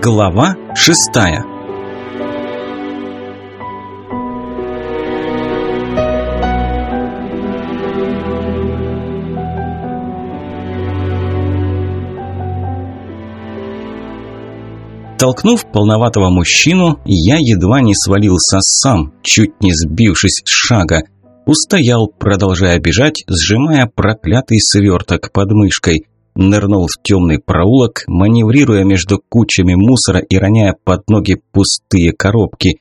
Глава шестая Толкнув полноватого мужчину, я едва не свалился сам, чуть не сбившись с шага. Устоял, продолжая бежать, сжимая проклятый сверток под мышкой – нырнул в темный проулок, маневрируя между кучами мусора и роняя под ноги пустые коробки.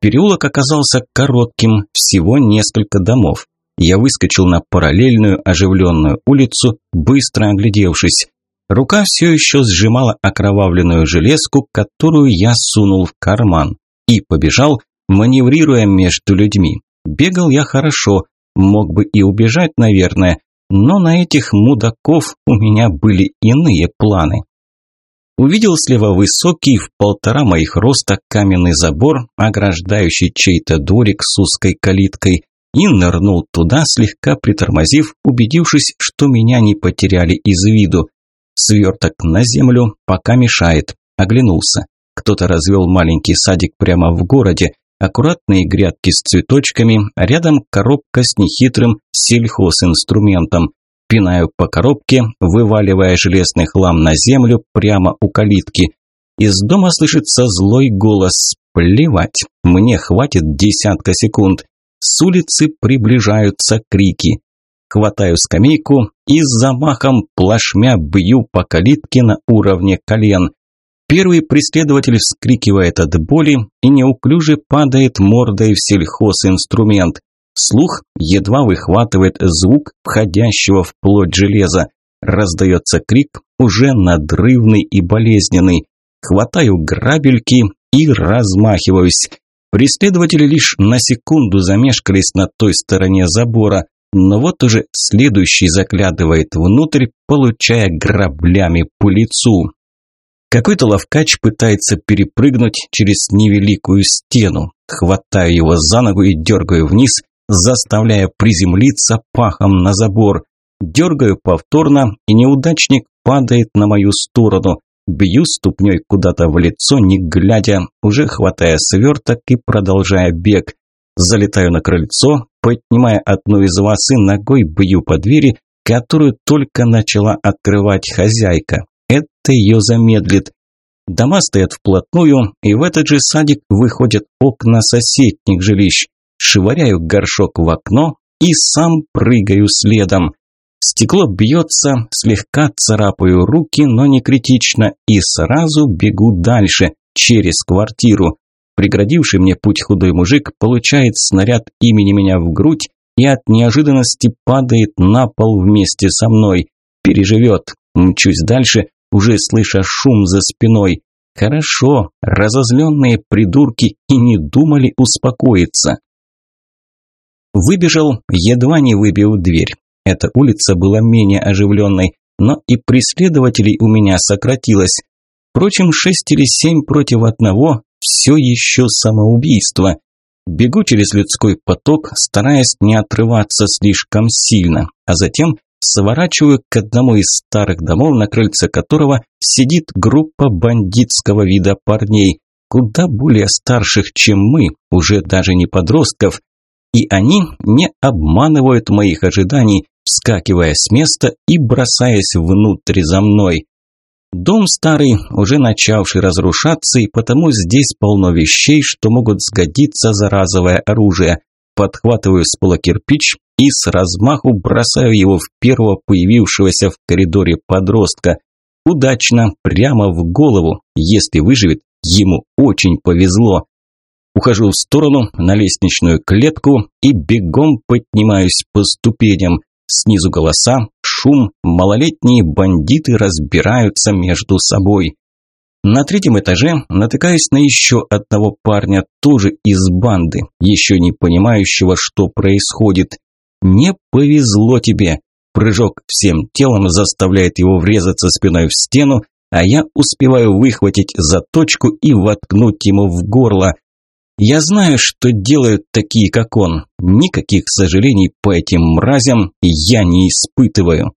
Переулок оказался коротким, всего несколько домов. Я выскочил на параллельную оживленную улицу, быстро оглядевшись. Рука все еще сжимала окровавленную железку, которую я сунул в карман. И побежал, маневрируя между людьми. Бегал я хорошо, мог бы и убежать, наверное, но на этих мудаков у меня были иные планы. Увидел слева высокий в полтора моих роста каменный забор, ограждающий чей-то дворик с узкой калиткой, и нырнул туда, слегка притормозив, убедившись, что меня не потеряли из виду. Сверток на землю пока мешает. Оглянулся. Кто-то развел маленький садик прямо в городе, аккуратные грядки с цветочками, рядом коробка с нехитрым сельхозинструментом. Пинаю по коробке, вываливая железный хлам на землю прямо у калитки. Из дома слышится злой голос. Плевать, мне хватит десятка секунд. С улицы приближаются крики. Хватаю скамейку и с замахом плашмя бью по калитке на уровне колен. Первый преследователь вскрикивает от боли и неуклюже падает мордой в сельхозинструмент. Слух едва выхватывает звук входящего в плоть железа. Раздается крик, уже надрывный и болезненный. Хватаю грабельки и размахиваюсь. Преследователи лишь на секунду замешкались на той стороне забора, но вот уже следующий заглядывает внутрь, получая граблями по лицу. Какой-то ловкач пытается перепрыгнуть через невеликую стену. Хватаю его за ногу и дергаю вниз, заставляя приземлиться пахом на забор. Дергаю повторно, и неудачник падает на мою сторону. Бью ступней куда-то в лицо, не глядя, уже хватая сверток и продолжая бег. Залетаю на крыльцо, поднимая одну из вас и ногой бью по двери, которую только начала открывать хозяйка. Это ее замедлит. Дома стоят вплотную, и в этот же садик выходят окна соседних жилищ швыряю горшок в окно и сам прыгаю следом. Стекло бьется, слегка царапаю руки, но не критично, и сразу бегу дальше, через квартиру. Преградивший мне путь худой мужик получает снаряд имени меня в грудь и от неожиданности падает на пол вместе со мной. Переживет. Мчусь дальше, уже слыша шум за спиной. Хорошо, разозленные придурки и не думали успокоиться. Выбежал, едва не выбил дверь. Эта улица была менее оживленной, но и преследователей у меня сократилось. Впрочем, шесть или семь против одного – все еще самоубийство. Бегу через людской поток, стараясь не отрываться слишком сильно, а затем сворачиваю к одному из старых домов, на крыльце которого сидит группа бандитского вида парней, куда более старших, чем мы, уже даже не подростков, и они не обманывают моих ожиданий, вскакивая с места и бросаясь внутрь за мной. Дом старый, уже начавший разрушаться, и потому здесь полно вещей, что могут сгодиться за разовое оружие. Подхватываю с пола кирпич и с размаху бросаю его в первого появившегося в коридоре подростка. Удачно, прямо в голову. Если выживет, ему очень повезло. Ухожу в сторону на лестничную клетку и бегом поднимаюсь по ступеням. Снизу голоса, шум, малолетние бандиты разбираются между собой. На третьем этаже натыкаюсь на еще одного парня, тоже из банды, еще не понимающего, что происходит. Не повезло тебе. Прыжок всем телом заставляет его врезаться спиной в стену, а я успеваю выхватить заточку и воткнуть ему в горло. Я знаю, что делают такие, как он. Никаких сожалений по этим мразям я не испытываю.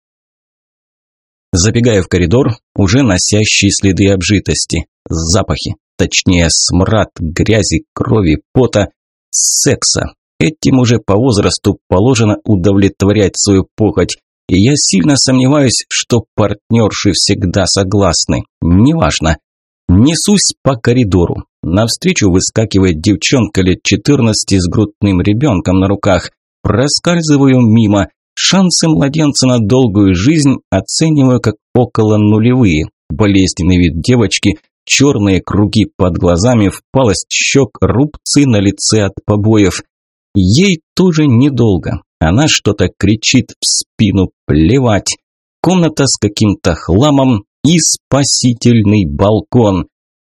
Забегая в коридор, уже носящий следы обжитости, запахи, точнее смрад грязи, крови, пота, секса. Этим уже по возрасту положено удовлетворять свою похоть, и я сильно сомневаюсь, что партнерши всегда согласны. Неважно. Несусь по коридору. Навстречу выскакивает девчонка лет 14 с грудным ребенком на руках. Проскальзываю мимо. Шансы младенца на долгую жизнь оцениваю как около нулевые. Болезненный вид девочки, черные круги под глазами, впалость щек, рубцы на лице от побоев. Ей тоже недолго. Она что-то кричит в спину, плевать. Комната с каким-то хламом и спасительный балкон.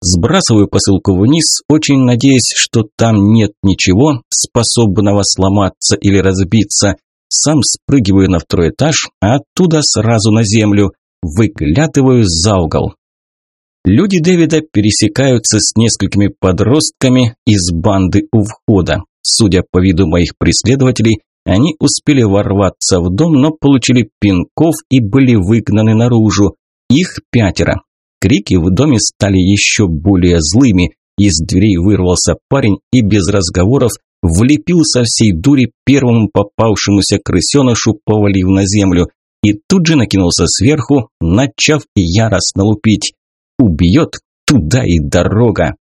Сбрасываю посылку вниз, очень надеясь, что там нет ничего, способного сломаться или разбиться. Сам спрыгиваю на второй этаж, а оттуда сразу на землю. Выглядываю за угол. Люди Дэвида пересекаются с несколькими подростками из банды у входа. Судя по виду моих преследователей, они успели ворваться в дом, но получили пинков и были выгнаны наружу. Их пятеро. Крики в доме стали еще более злыми. Из дверей вырвался парень и без разговоров влепил со всей дури первому попавшемуся крысенышу, повалив на землю, и тут же накинулся сверху, начав яростно лупить. Убьет туда и дорога.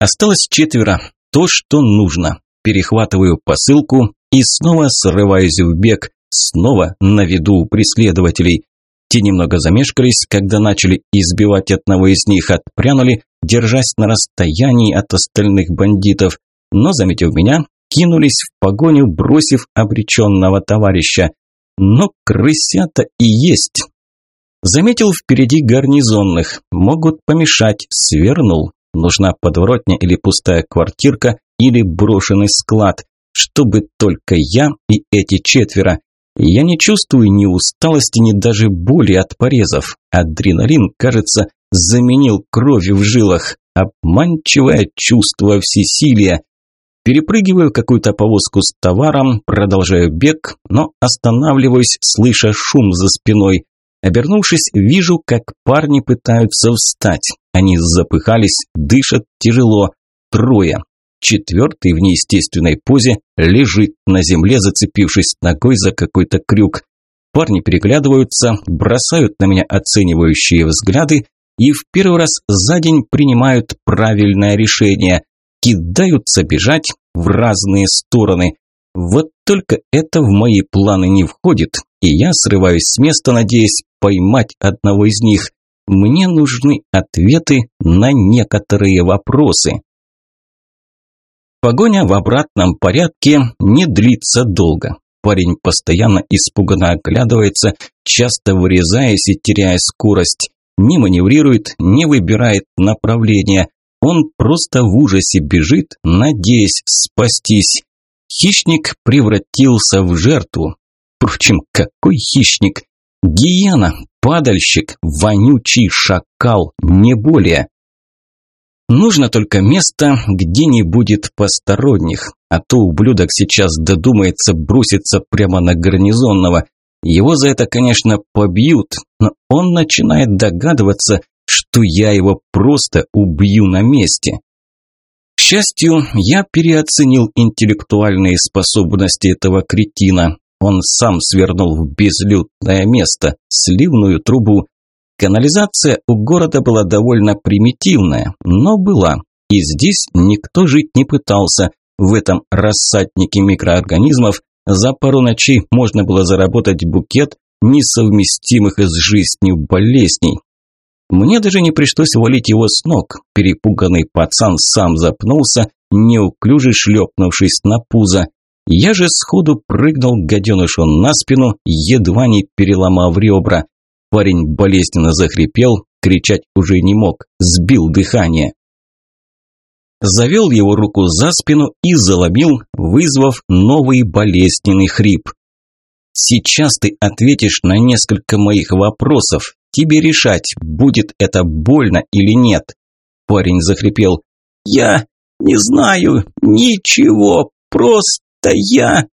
Осталось четверо, то, что нужно. Перехватываю посылку и снова срываюсь в бег, снова на виду у преследователей. Те немного замешкались, когда начали избивать одного из них, отпрянули, держась на расстоянии от остальных бандитов, но, заметив меня, кинулись в погоню, бросив обреченного товарища. Но крысята и есть. Заметил впереди гарнизонных. Могут помешать. Свернул. Нужна подворотня или пустая квартирка, или брошенный склад. Чтобы только я и эти четверо. Я не чувствую ни усталости, ни даже боли от порезов. Адреналин, кажется, заменил кровь в жилах. Обманчивое чувство всесилия. Перепрыгиваю какую-то повозку с товаром, продолжаю бег, но останавливаюсь, слыша шум за спиной. Обернувшись, вижу, как парни пытаются встать. Они запыхались, дышат тяжело. Трое. Четвертый в неестественной позе лежит на земле, зацепившись ногой за какой-то крюк. Парни переглядываются, бросают на меня оценивающие взгляды и в первый раз за день принимают правильное решение кидаются бежать в разные стороны. Вот только это в мои планы не входит, и я срываюсь с места, надеясь поймать одного из них. Мне нужны ответы на некоторые вопросы. Погоня в обратном порядке не длится долго. Парень постоянно испуганно оглядывается, часто вырезаясь и теряя скорость. Не маневрирует, не выбирает направления. Он просто в ужасе бежит, надеясь спастись. Хищник превратился в жертву. Впрочем, какой хищник? Гиена, падальщик, вонючий шакал, не более. Нужно только место, где не будет посторонних, а то ублюдок сейчас додумается броситься прямо на гарнизонного. Его за это, конечно, побьют, но он начинает догадываться, что я его просто убью на месте. К счастью, я переоценил интеллектуальные способности этого кретина. Он сам свернул в безлюдное место, сливную трубу. Канализация у города была довольно примитивная, но была. И здесь никто жить не пытался. В этом рассаднике микроорганизмов за пару ночей можно было заработать букет несовместимых с жизнью болезней. Мне даже не пришлось валить его с ног. Перепуганный пацан сам запнулся, неуклюже шлепнувшись на пузо. Я же сходу прыгнул гаденышу на спину, едва не переломав ребра. Парень болезненно захрипел, кричать уже не мог, сбил дыхание. Завел его руку за спину и заломил, вызвав новый болезненный хрип. «Сейчас ты ответишь на несколько моих вопросов, Тебе решать, будет это больно или нет. Парень захрипел. Я не знаю ничего, просто я...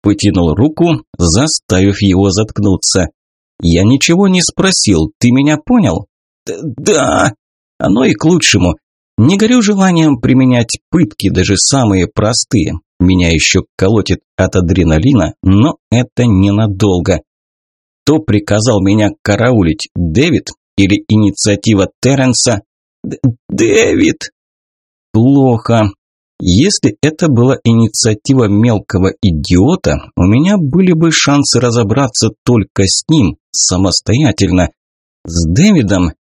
Потянул руку, заставив его заткнуться. Я ничего не спросил, ты меня понял? Да. Оно и к лучшему. Не горю желанием применять пытки, даже самые простые. Меня еще колотит от адреналина, но это ненадолго. Кто приказал меня караулить, Дэвид или инициатива Терренса? Д Дэвид. Плохо. Если это была инициатива мелкого идиота, у меня были бы шансы разобраться только с ним, самостоятельно. С Дэвидом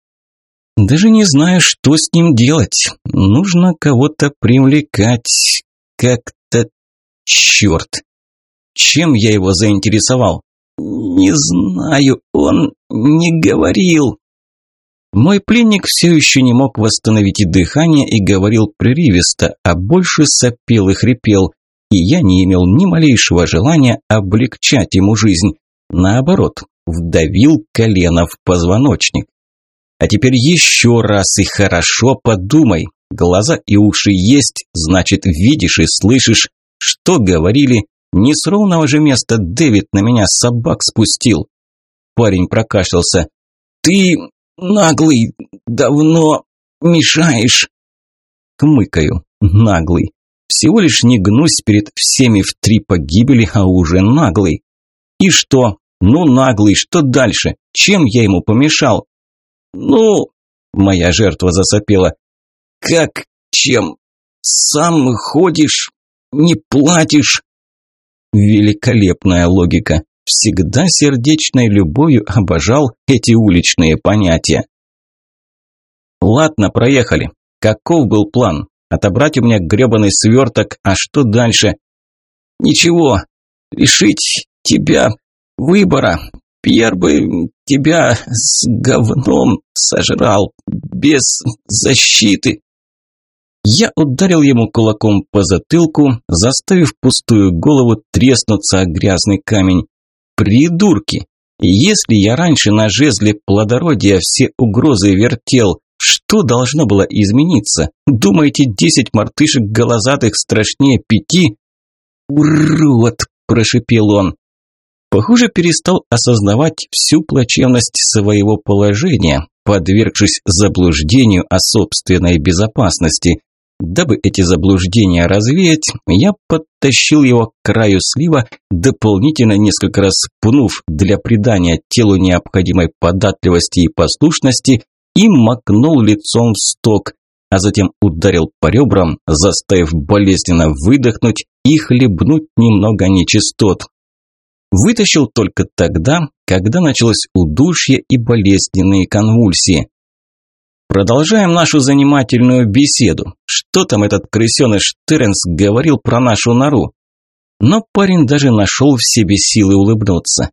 даже не знаю, что с ним делать. Нужно кого-то привлекать. Как-то... Черт! Чем я его заинтересовал? Не знаю, он не говорил. Мой пленник все еще не мог восстановить и дыхание и говорил прерывисто, а больше сопел и хрипел, и я не имел ни малейшего желания облегчать ему жизнь. Наоборот, вдавил колено в позвоночник. А теперь еще раз и хорошо подумай. Глаза и уши есть, значит, видишь и слышишь. Что говорили? Не с ровного же места Дэвид на меня собак спустил. Парень прокашлялся. Ты наглый, давно мешаешь. Кмыкаю, наглый. Всего лишь не гнусь перед всеми в три погибели, а уже наглый. И что? Ну, наглый, что дальше? Чем я ему помешал? Ну, моя жертва засопела. Как чем? Сам ходишь, не платишь. Великолепная логика. Всегда сердечной любовью обожал эти уличные понятия. Ладно, проехали. Каков был план? Отобрать у меня гребаный сверток, а что дальше? Ничего, лишить тебя выбора. Пьер бы тебя с говном сожрал, без защиты. Я ударил ему кулаком по затылку, заставив пустую голову треснуться о грязный камень. Придурки! Если я раньше на жезле плодородия все угрозы вертел, что должно было измениться? Думаете, десять мартышек голозатых страшнее пяти? «Урод!» – прошипел он. Похоже, перестал осознавать всю плачевность своего положения, подвергшись заблуждению о собственной безопасности. Дабы эти заблуждения развеять, я подтащил его к краю слива, дополнительно несколько раз пнув для придания телу необходимой податливости и послушности и макнул лицом в сток, а затем ударил по ребрам, заставив болезненно выдохнуть и хлебнуть немного нечистот. Вытащил только тогда, когда началось удушье и болезненные конвульсии. Продолжаем нашу занимательную беседу. Что там этот крысеныш Теренс говорил про нашу нору? Но парень даже нашел в себе силы улыбнуться.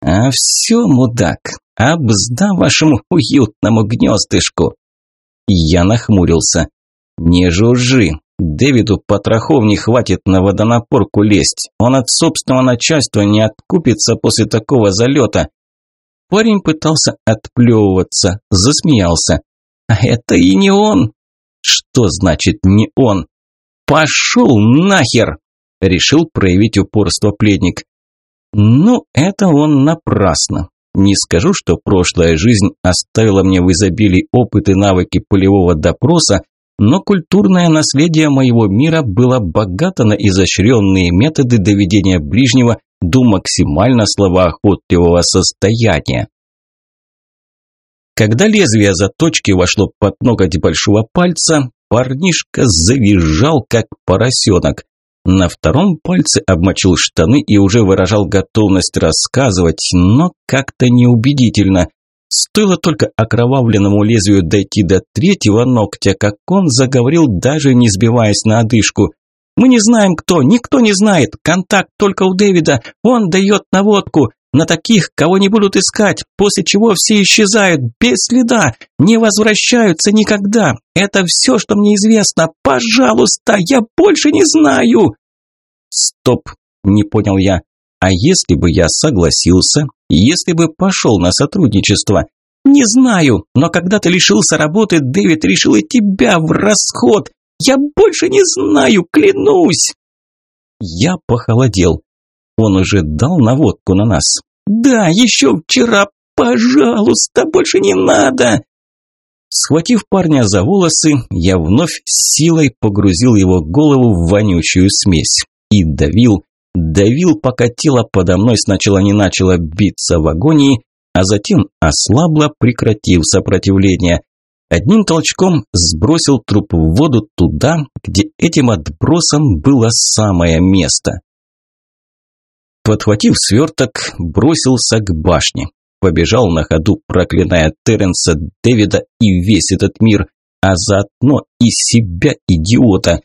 А все, мудак, обзда вашему уютному гнездышку. Я нахмурился. Не жужжи, Дэвиду потрохов не хватит на водонапорку лезть. Он от собственного начальства не откупится после такого залета. Парень пытался отплевываться, засмеялся. А это и не он. Что значит не он? Пошел нахер! Решил проявить упорство пледник. Ну, это он напрасно. Не скажу, что прошлая жизнь оставила мне в изобилии опыт и навыки полевого допроса, но культурное наследие моего мира было богато на изощренные методы доведения ближнего до максимально словоохотливого состояния. Когда лезвие заточки вошло под ноготь большого пальца, парнишка завизжал, как поросенок. На втором пальце обмочил штаны и уже выражал готовность рассказывать, но как-то неубедительно. Стоило только окровавленному лезвию дойти до третьего ногтя, как он заговорил, даже не сбиваясь на одышку. «Мы не знаем, кто, никто не знает. Контакт только у Дэвида. Он дает наводку. На таких, кого не будут искать, после чего все исчезают, без следа, не возвращаются никогда. Это все, что мне известно. Пожалуйста, я больше не знаю!» «Стоп!» – не понял я. «А если бы я согласился, если бы пошел на сотрудничество. Не знаю, но когда ты лишился работы, Дэвид решил и тебя в расход. Я больше не знаю, клянусь. Я похолодел. Он уже дал наводку на нас. Да, еще вчера. Пожалуйста, больше не надо!» Схватив парня за волосы, я вновь силой погрузил его голову в вонючую смесь и давил, давил, пока тело подо мной сначала не начало биться в агонии, а затем ослабло, прекратив сопротивление. Одним толчком сбросил труп в воду туда, где этим отбросом было самое место. Подхватив сверток, бросился к башне. Побежал на ходу, проклиная Терренса, Дэвида и весь этот мир, а заодно и себя, идиота.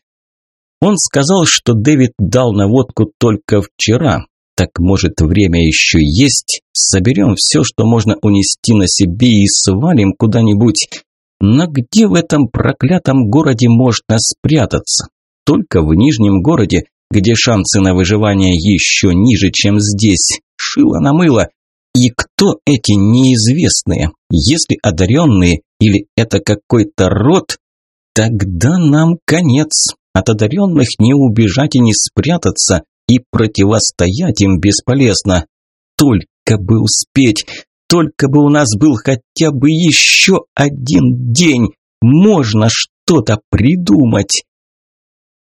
Он сказал, что Дэвид дал наводку только вчера. Так может время еще есть? Соберем все, что можно унести на себе и свалим куда-нибудь. Но где в этом проклятом городе можно спрятаться? Только в Нижнем городе, где шансы на выживание еще ниже, чем здесь. Шило на мыло. И кто эти неизвестные? Если одаренные или это какой-то род, тогда нам конец. От одаренных не убежать и не спрятаться, и противостоять им бесполезно. Только бы успеть, только бы у нас был хотя бы еще один день, можно что-то придумать.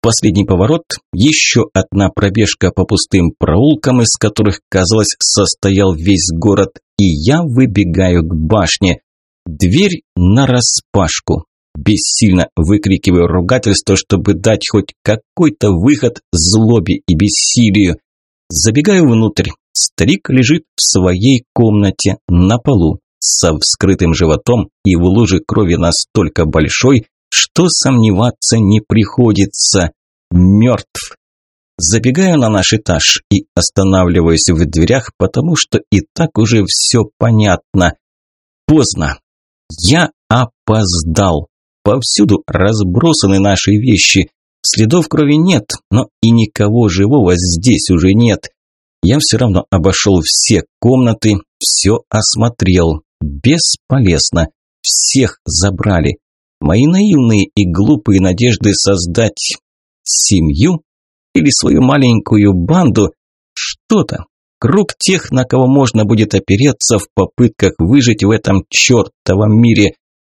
Последний поворот, еще одна пробежка по пустым проулкам, из которых, казалось, состоял весь город, и я выбегаю к башне. Дверь нараспашку. Бессильно выкрикиваю ругательство, чтобы дать хоть какой-то выход злобе и бессилию. Забегаю внутрь. Старик лежит в своей комнате на полу, со вскрытым животом и в луже крови настолько большой, что сомневаться не приходится. Мертв. Забегаю на наш этаж и останавливаюсь в дверях, потому что и так уже все понятно. Поздно. Я опоздал. Повсюду разбросаны наши вещи. Следов крови нет, но и никого живого здесь уже нет. Я все равно обошел все комнаты, все осмотрел. Бесполезно. Всех забрали. Мои наивные и глупые надежды создать семью или свою маленькую банду, что-то, круг тех, на кого можно будет опереться в попытках выжить в этом чертовом мире.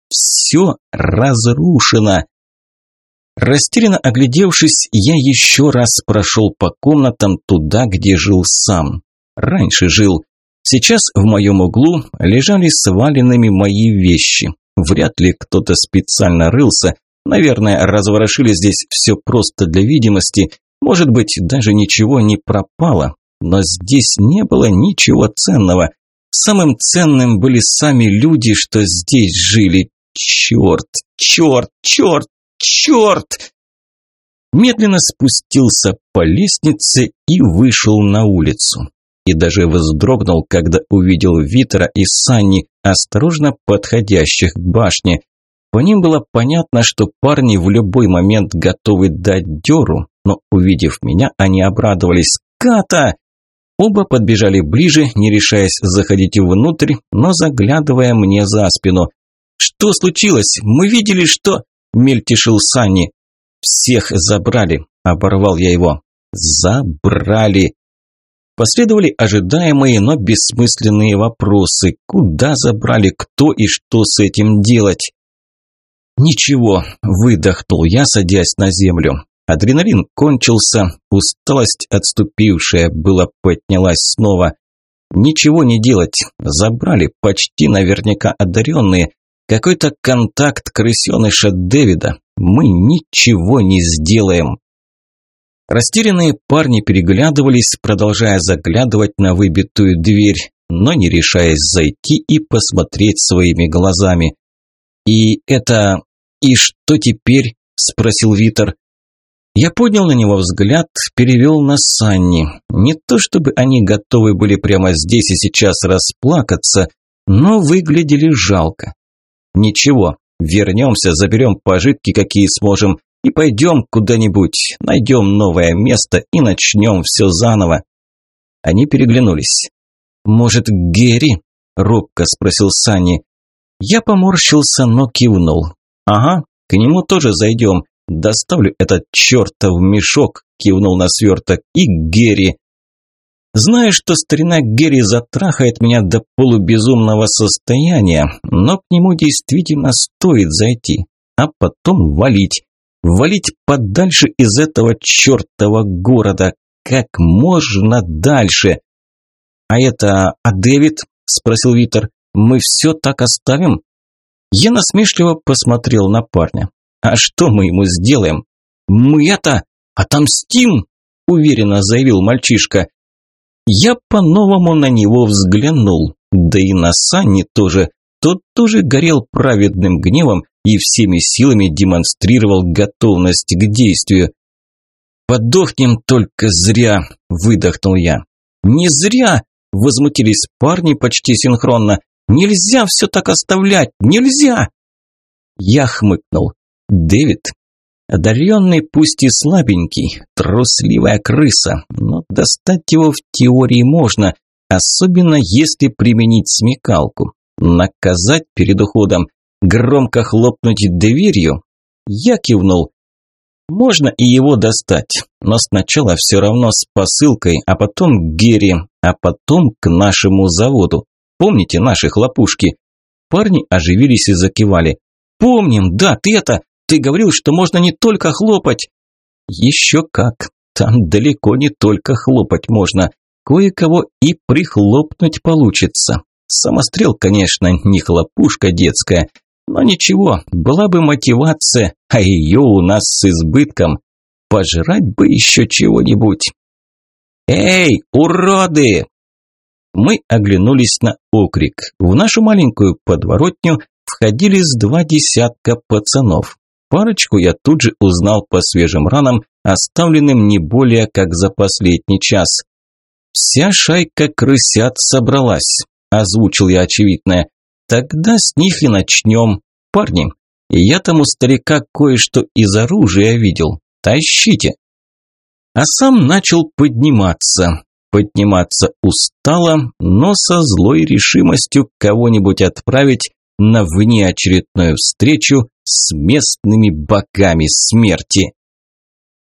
Все разрушено. Растерянно оглядевшись, я еще раз прошел по комнатам туда, где жил сам. Раньше жил. Сейчас в моем углу лежали сваленными мои вещи. Вряд ли кто-то специально рылся. Наверное, разворошили здесь все просто для видимости. Может быть, даже ничего не пропало. Но здесь не было ничего ценного. Самым ценным были сами люди, что здесь жили. Черт, черт, черт, черт! Медленно спустился по лестнице и вышел на улицу. И даже вздрогнул, когда увидел Витера и Санни, осторожно подходящих к башне. По ним было понятно, что парни в любой момент готовы дать дёру, но увидев меня, они обрадовались. «Ката!» Оба подбежали ближе, не решаясь заходить внутрь, но заглядывая мне за спину. «Что случилось? Мы видели, что...» – мельтешил Санни. «Всех забрали», – оборвал я его. «Забрали». Последовали ожидаемые, но бессмысленные вопросы. Куда забрали, кто и что с этим делать? «Ничего», – выдохнул я, садясь на землю. Адреналин кончился, усталость отступившая была поднялась снова. Ничего не делать, забрали почти наверняка одаренные, какой-то контакт крысеныша Дэвида. Мы ничего не сделаем. Растерянные парни переглядывались, продолжая заглядывать на выбитую дверь, но не решаясь зайти и посмотреть своими глазами. «И это... и что теперь?» – спросил Витер. Я поднял на него взгляд, перевел на Санни. Не то чтобы они готовы были прямо здесь и сейчас расплакаться, но выглядели жалко. Ничего, вернемся, заберем пожитки, какие сможем, и пойдем куда-нибудь, найдем новое место и начнем все заново. Они переглянулись. «Может, Герри?» – робко спросил Санни. Я поморщился, но кивнул. «Ага, к нему тоже зайдем. Доставлю этот чертов мешок», – кивнул на сверток, – «и Герри». Знаю, что старина Герри затрахает меня до полубезумного состояния, но к нему действительно стоит зайти, а потом валить. Валить подальше из этого чертова города, как можно дальше. «А это... а Дэвид?» – спросил Витер. «Мы все так оставим?» Я насмешливо посмотрел на парня. «А что мы ему сделаем?» «Мы это... отомстим!» – уверенно заявил мальчишка. Я по-новому на него взглянул, да и на Санни тоже. Тот тоже горел праведным гневом и всеми силами демонстрировал готовность к действию. «Подохнем только зря», – выдохнул я. «Не зря!» – возмутились парни почти синхронно. «Нельзя все так оставлять! Нельзя!» Я хмыкнул. «Дэвид, Одаренный, пусть и слабенький, трусливая крыса, но достать его в теории можно, особенно если применить смекалку. Наказать перед уходом, громко хлопнуть дверью. Я кивнул. Можно и его достать, но сначала все равно с посылкой, а потом к Герри, а потом к нашему заводу. Помните наши хлопушки? Парни оживились и закивали. «Помним, да, ты это, ты говорил, что можно не только хлопать. Еще как. Там далеко не только хлопать можно. Кое-кого и прихлопнуть получится. Самострел, конечно, не хлопушка детская. Но ничего, была бы мотивация, а ее у нас с избытком. Пожрать бы еще чего-нибудь. «Эй, уроды!» Мы оглянулись на окрик. В нашу маленькую подворотню входили с два десятка пацанов. Парочку я тут же узнал по свежим ранам, оставленным не более как за последний час. «Вся шайка крысят собралась», – озвучил я очевидное. «Тогда с них и начнем. Парни, я там у старика кое-что из оружия видел. Тащите!» А сам начал подниматься. Подниматься устало, но со злой решимостью кого-нибудь отправить на внеочередную встречу с местными богами смерти.